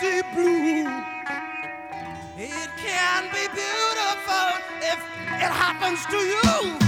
deep blue. It can be beautiful if it happens to you.